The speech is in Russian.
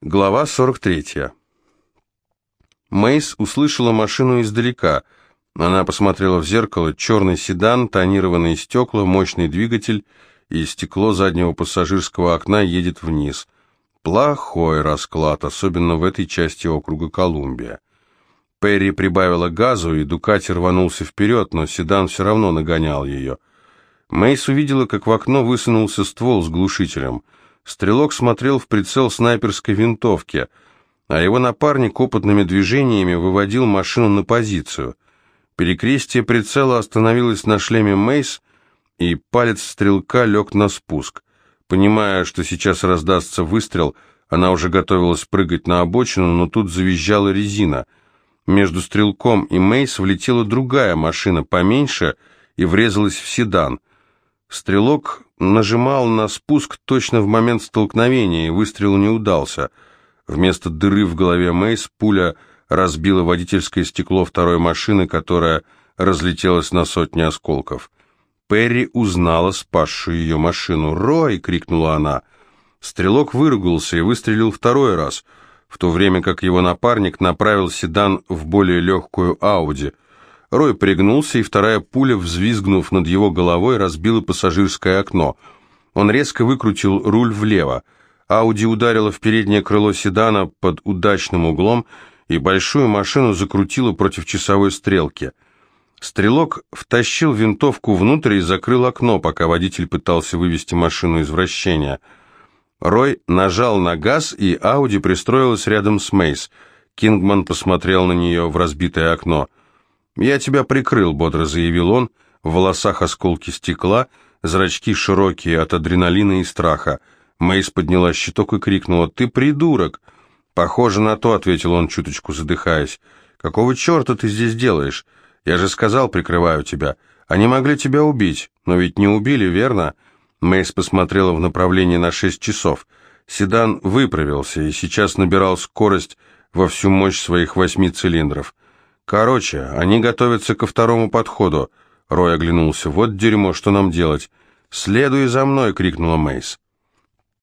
Глава 43. Мейс услышала машину издалека. Она посмотрела в зеркало. Черный седан, тонированные стекла, мощный двигатель, и стекло заднего пассажирского окна едет вниз. Плохой расклад, особенно в этой части округа Колумбия. Перри прибавила газу, и Дукати рванулся вперед, но седан все равно нагонял ее. Мейс увидела, как в окно высунулся ствол с глушителем — Стрелок смотрел в прицел снайперской винтовки, а его напарник опытными движениями выводил машину на позицию. Перекрестие прицела остановилось на шлеме Мейс, и палец стрелка лег на спуск. Понимая, что сейчас раздастся выстрел, она уже готовилась прыгать на обочину, но тут завизжала резина. Между стрелком и Мейс влетела другая машина поменьше и врезалась в седан. Стрелок нажимал на спуск точно в момент столкновения, и выстрел не удался. Вместо дыры в голове Мейс пуля разбила водительское стекло второй машины, которая разлетелась на сотни осколков. Перри узнала спасшую ее машину. «Рой!» — крикнула она. Стрелок выругался и выстрелил второй раз, в то время как его напарник направил седан в более легкую Ауди — Рой пригнулся, и вторая пуля, взвизгнув над его головой, разбила пассажирское окно. Он резко выкрутил руль влево. Ауди ударила в переднее крыло седана под удачным углом, и большую машину закрутила против часовой стрелки. Стрелок втащил винтовку внутрь и закрыл окно, пока водитель пытался вывести машину из вращения. Рой нажал на газ, и Ауди пристроилась рядом с Мейс. Кингман посмотрел на нее в разбитое окно. «Я тебя прикрыл», — бодро заявил он, в волосах осколки стекла, зрачки широкие от адреналина и страха. Мэйс подняла щиток и крикнула «Ты придурок!» «Похоже на то», — ответил он, чуточку задыхаясь. «Какого черта ты здесь делаешь? Я же сказал, прикрываю тебя. Они могли тебя убить, но ведь не убили, верно?» Мэйс посмотрела в направлении на шесть часов. Седан выправился и сейчас набирал скорость во всю мощь своих восьми цилиндров. «Короче, они готовятся ко второму подходу». Рой оглянулся. «Вот дерьмо, что нам делать?» «Следуй за мной!» — крикнула Мейс.